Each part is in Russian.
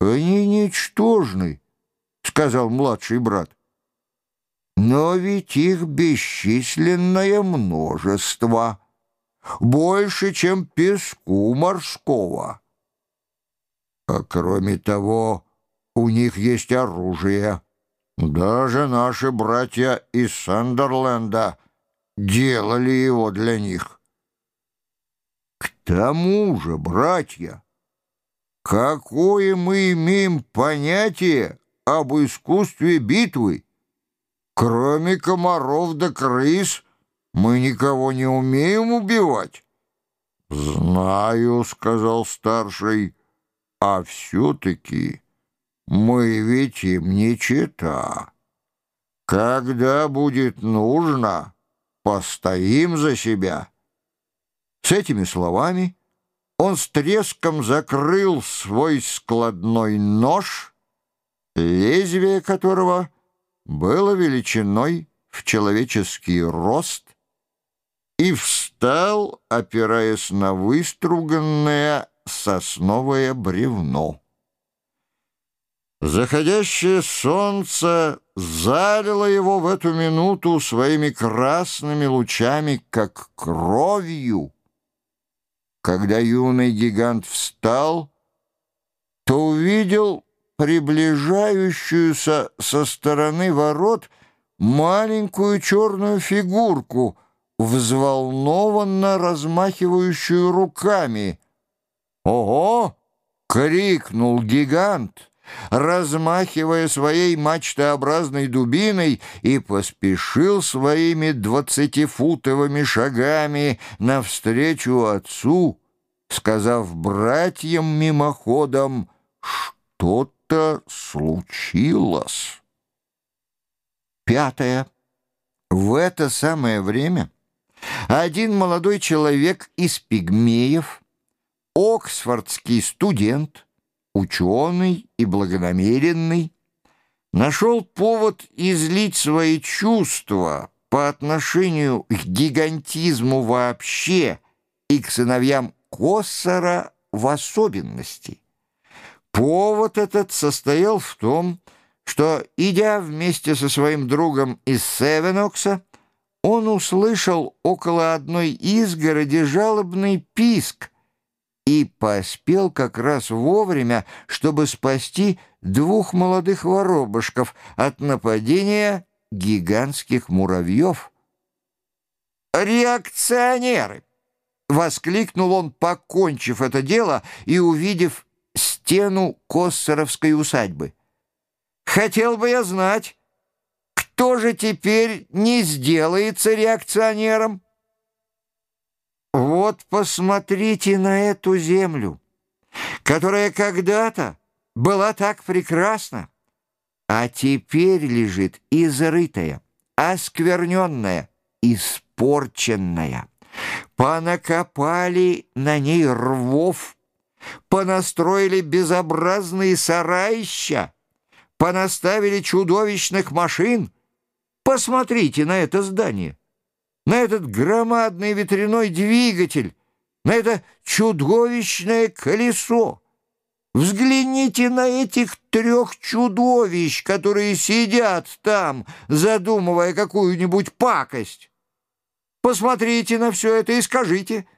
Они ничтожны, сказал младший брат. Но ведь их бесчисленное множество, больше, чем песку морского. А кроме того, у них есть оружие. Даже наши братья из Сандерленда делали его для них. К тому же, братья, какое мы имеем понятие об искусстве битвы? Кроме комаров да крыс мы никого не умеем убивать. «Знаю», — сказал старший, — «а все-таки мы ведь им не чита. Когда будет нужно, постоим за себя». С этими словами он с треском закрыл свой складной нож, лезвие которого было величиной в человеческий рост, и встал, опираясь на выструганное сосновое бревно. Заходящее солнце залило его в эту минуту своими красными лучами, как кровью. Когда юный гигант встал, то увидел приближающуюся со стороны ворот маленькую черную фигурку, взволнованно размахивающую руками. «Ого!» — крикнул гигант, размахивая своей мачтообразной дубиной и поспешил своими двадцатифутовыми шагами навстречу отцу, сказав братьям мимоходом «Что что случилось. Пятое. В это самое время один молодой человек из пигмеев, оксфордский студент, ученый и благонамеренный, нашел повод излить свои чувства по отношению к гигантизму вообще и к сыновьям Коссора в особенности. Повод этот состоял в том, что, идя вместе со своим другом из Севенокса, он услышал около одной изгороди жалобный писк и поспел как раз вовремя, чтобы спасти двух молодых воробушков от нападения гигантских муравьев. «Реакционеры!» — воскликнул он, покончив это дело и увидев стену Коссоровской усадьбы. Хотел бы я знать, кто же теперь не сделается реакционером? Вот посмотрите на эту землю, которая когда-то была так прекрасна, а теперь лежит изрытая, оскверненная, испорченная. Понакопали на ней рвов, понастроили безобразные сарайища, понаставили чудовищных машин. Посмотрите на это здание, на этот громадный ветряной двигатель, на это чудовищное колесо. Взгляните на этих трех чудовищ, которые сидят там, задумывая какую-нибудь пакость. Посмотрите на все это и скажите —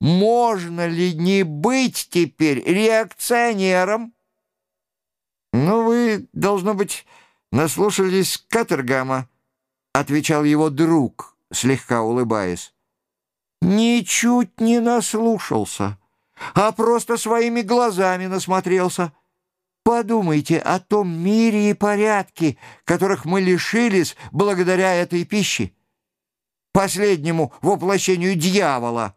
можно ли не быть теперь реакционером? «Ну, вы, должно быть, наслушались Катергама», — отвечал его друг, слегка улыбаясь. «Ничуть не наслушался, а просто своими глазами насмотрелся. Подумайте о том мире и порядке, которых мы лишились благодаря этой пище, последнему воплощению дьявола»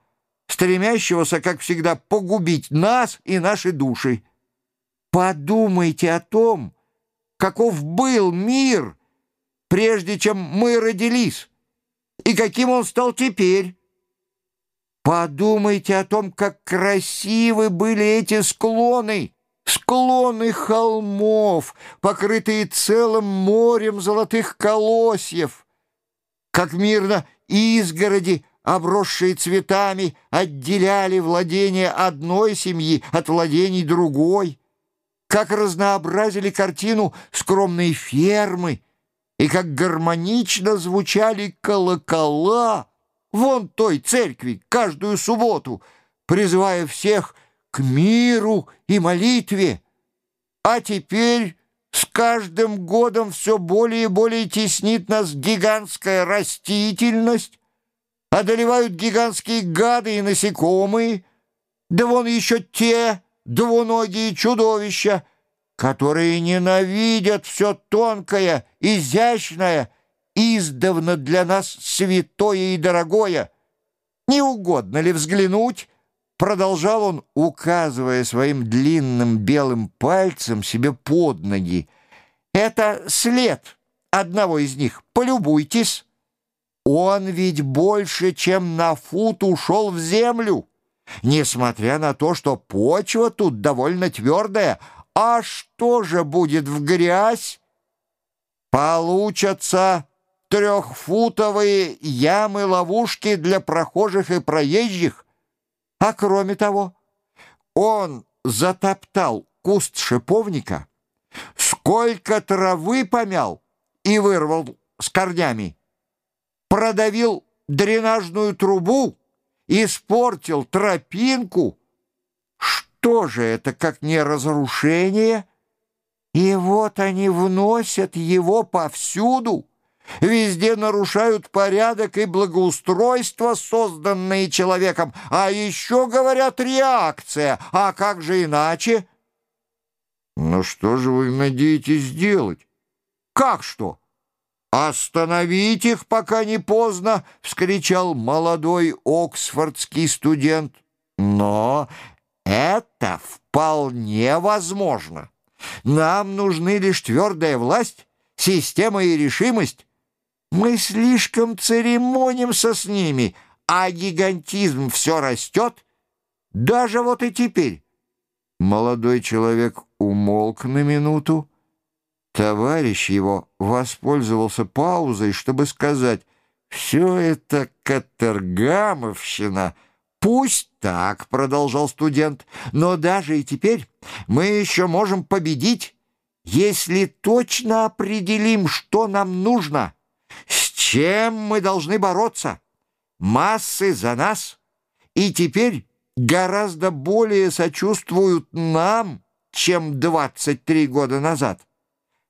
стремящегося, как всегда, погубить нас и наши души. Подумайте о том, каков был мир, прежде чем мы родились, и каким он стал теперь. Подумайте о том, как красивы были эти склоны, склоны холмов, покрытые целым морем золотых колосьев, как мирно изгороди обросшие цветами, отделяли владение одной семьи от владений другой. как разнообразили картину скромные фермы, и как гармонично звучали колокола вон той церкви каждую субботу, призывая всех к миру и молитве. А теперь с каждым годом все более и более теснит нас гигантская растительность, одолевают гигантские гады и насекомые, да вон еще те двуногие чудовища, которые ненавидят все тонкое, изящное, издавна для нас святое и дорогое. Не угодно ли взглянуть Продолжал он, указывая своим длинным белым пальцем себе под ноги. «Это след одного из них. Полюбуйтесь. Он ведь больше, чем на фут ушел в землю, несмотря на то, что почва тут довольно твердая. А что же будет в грязь? Получатся трехфутовые ямы-ловушки для прохожих и проезжих. А кроме того, он затоптал куст шиповника, сколько травы помял и вырвал с корнями, продавил дренажную трубу, испортил тропинку. Что же это, как не разрушение? И вот они вносят его повсюду. Везде нарушают порядок и благоустройство, созданные человеком. А еще, говорят, реакция. А как же иначе? Ну что же вы надеетесь сделать? Как что? «Остановить их, пока не поздно!» — вскричал молодой оксфордский студент. «Но это вполне возможно. Нам нужны лишь твердая власть, система и решимость». Мы слишком церемонимся с ними, а гигантизм все растет. Даже вот и теперь. Молодой человек умолк на минуту. Товарищ его воспользовался паузой, чтобы сказать, «Все это катергамовщина». «Пусть так», — продолжал студент, «но даже и теперь мы еще можем победить, если точно определим, что нам нужно». С чем мы должны бороться? Массы за нас. И теперь гораздо более сочувствуют нам, чем 23 года назад.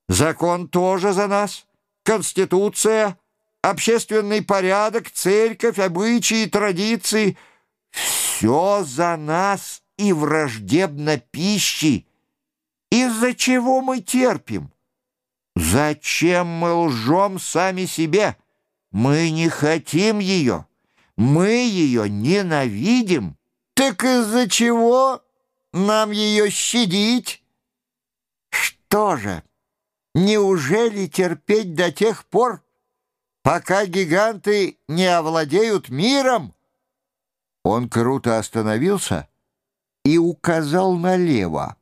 Закон тоже за нас. Конституция, общественный порядок, церковь, обычаи, традиции. Все за нас и враждебно пищи. Из-за чего мы терпим? Зачем мы лжем сами себе? Мы не хотим ее. Мы ее ненавидим. Так из-за чего нам ее щадить? Что же, неужели терпеть до тех пор, пока гиганты не овладеют миром? Он круто остановился и указал налево.